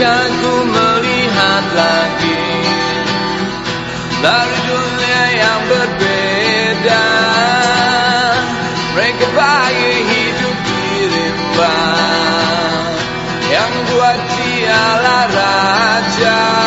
Biarkan ku melihat lagi. Dari dunia yang berbeda. Mereka bayi hidup di rimba. Yang buat dia raja.